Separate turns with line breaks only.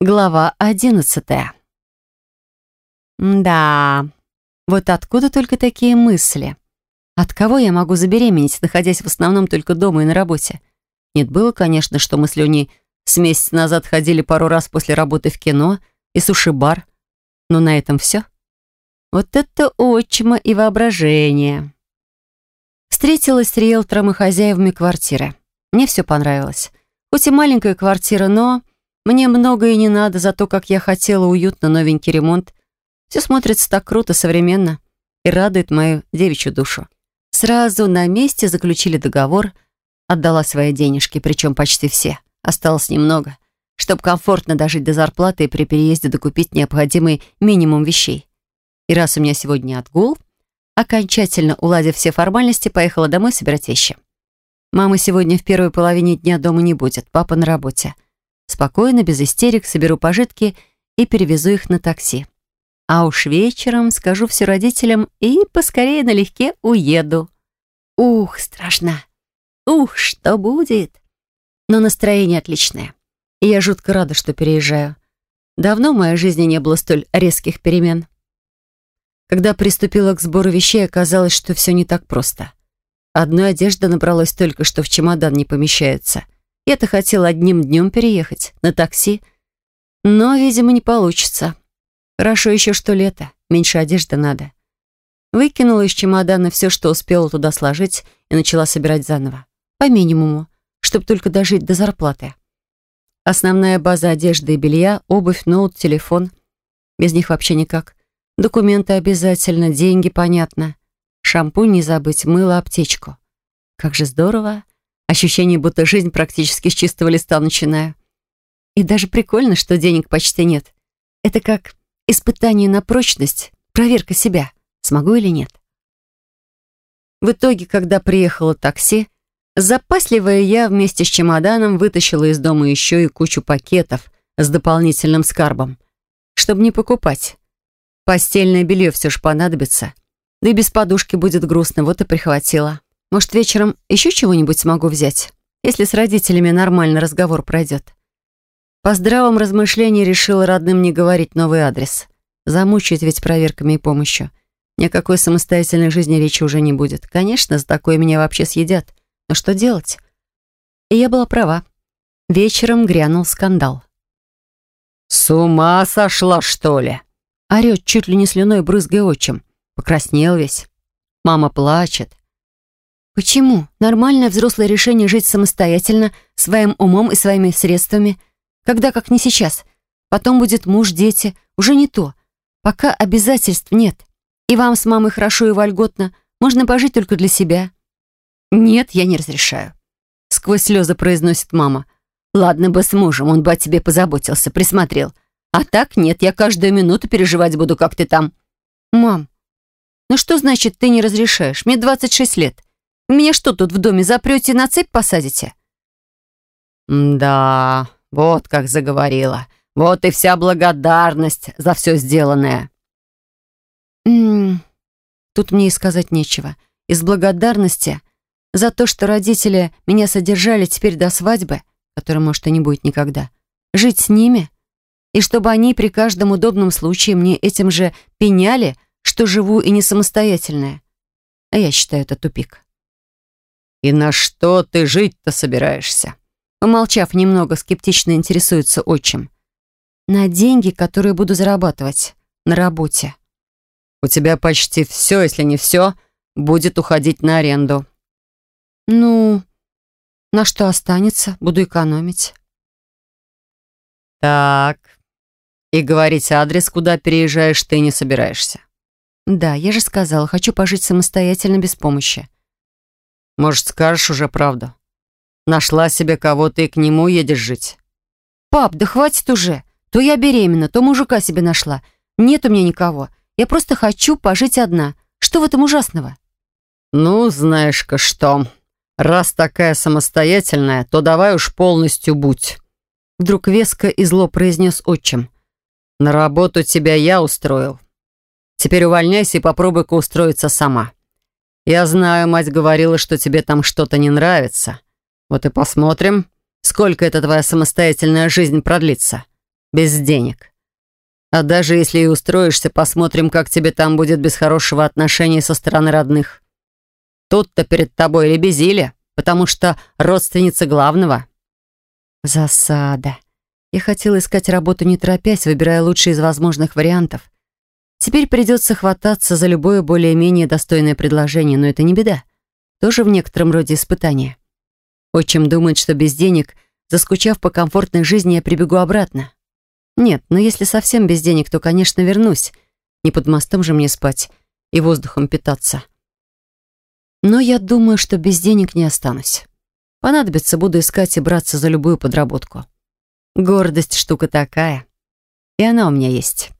Глава одиннадцатая. Да, вот откуда только такие мысли? От кого я могу забеременеть, находясь в основном только дома и на работе? Нет, было, конечно, что мы с Леней с месяца назад ходили пару раз после работы в кино и суши-бар. Но на этом все. Вот это отчима и воображение. Встретилась с риэлтором и хозяевами квартиры. Мне все понравилось. Хоть и маленькая квартира, но мне многое не надо, за то, как я хотела уютно новенький ремонт. Все смотрится так круто, современно и радует мою девичью душу. Сразу на месте заключили договор, отдала свои денежки, причем почти все. Осталось немного, чтобы комфортно дожить до зарплаты и при переезде докупить необходимый минимум вещей. И раз у меня сегодня отгул, окончательно уладив все формальности, поехала домой собирать вещи. Мамы сегодня в первой половине дня дома не будет, папа на работе. Спокойно, без истерик, соберу пожитки и перевезу их на такси. А уж вечером скажу все родителям и поскорее налегке уеду. Ух, страшно. Ух, что будет. Но настроение отличное. И я жутко рада, что переезжаю. Давно в моей жизни не было столь резких перемен. Когда приступила к сбору вещей, оказалось, что все не так просто. Одной одежды набралось только, что в чемодан не помещается. Я-то хотела одним днем переехать, на такси. Но, видимо, не получится. Хорошо еще, что лето, меньше одежды надо. Выкинула из чемодана все, что успела туда сложить, и начала собирать заново. По минимуму, чтобы только дожить до зарплаты. Основная база одежды и белья, обувь, ноут, телефон. Без них вообще никак. Документы обязательно, деньги, понятно. Шампунь не забыть, мыло, аптечку. Как же здорово. Ощущение, будто жизнь практически с чистого листа начинаю. И даже прикольно, что денег почти нет. Это как испытание на прочность, проверка себя, смогу или нет. В итоге, когда приехало такси, запасливая я вместе с чемоданом вытащила из дома еще и кучу пакетов с дополнительным скарбом, чтобы не покупать. Постельное белье все же понадобится. Да и без подушки будет грустно, вот и прихватила. Может, вечером еще чего-нибудь смогу взять, если с родителями нормально разговор пройдет. По здравом размышлении решила родным не говорить новый адрес. Замучают ведь проверками и помощью. Ни о какой самостоятельной жизни речи уже не будет. Конечно, за такое меня вообще съедят. Но что делать? И я была права. Вечером грянул скандал.
«С ума сошла, что ли?»
Орет, чуть ли не слюной брызгая отчим. Покраснел весь. Мама плачет. Почему? Нормальное взрослое решение жить самостоятельно, своим умом и своими средствами. Когда, как не сейчас. Потом будет муж, дети. Уже не то. Пока обязательств нет. И вам с мамой хорошо и вольготно. Можно пожить только для себя. Нет, я не разрешаю. Сквозь слезы произносит мама. Ладно бы с мужем, он бы о тебе позаботился, присмотрел. А так нет, я каждую минуту переживать буду, как ты там. Мам, ну что значит ты не разрешаешь? Мне 26 лет. Меня что тут в доме запрете на цепь посадите?»
«Да, вот как заговорила. Вот и вся благодарность за все сделанное».
«М -м, тут мне и сказать нечего. Из благодарности за то, что родители меня содержали теперь до свадьбы, которой, может, и не будет никогда, жить с ними, и чтобы они при каждом удобном случае мне этим же пеняли, что живу и не самостоятельная. А я считаю это тупик.
«И на что ты жить-то собираешься?»
Помолчав немного, скептично интересуется отчим. «На деньги, которые буду зарабатывать на работе».
«У тебя почти все, если не все, будет уходить на аренду».
«Ну, на что останется, буду экономить».
«Так, и говорить адрес, куда переезжаешь, ты не собираешься?»
«Да, я же сказала, хочу пожить самостоятельно без помощи».
Может, скажешь уже правду? Нашла себе кого-то и к нему едешь жить.
Пап, да хватит уже. То я беременна, то мужика себе нашла. Нет у меня никого. Я просто хочу пожить одна. Что в этом ужасного?
Ну, знаешь-ка что. Раз такая самостоятельная, то давай уж полностью будь.
Вдруг веско и зло произнес отчим.
На работу тебя я устроил. Теперь увольняйся и попробуй-ка устроиться сама. «Я знаю, мать говорила, что тебе там что-то не нравится. Вот и посмотрим, сколько эта твоя самостоятельная жизнь продлится. без денег. А даже если и устроишься, посмотрим, как тебе там будет без хорошего отношения со стороны родных. Тут-то перед тобой лебезили, потому что родственница главного».
Засада. Я хотела искать работу не торопясь, выбирая лучший из возможных вариантов. Теперь придется хвататься за любое более-менее достойное предложение, но это не беда. Тоже в некотором роде испытание. Отчим думает, что без денег, заскучав по комфортной жизни, я прибегу обратно. Нет, но если совсем без денег, то, конечно, вернусь. Не под мостом же мне спать и воздухом питаться. Но я думаю, что без денег не останусь. Понадобится, буду искать и браться за любую подработку. Гордость штука такая. И она у меня есть.